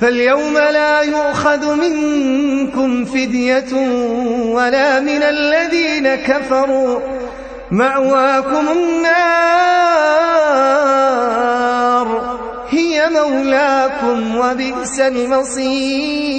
فاليوم لا يؤخذ منكم فدية ولا من الذين كفروا. مأواكم النار. هي مولاكم وبئس المصير.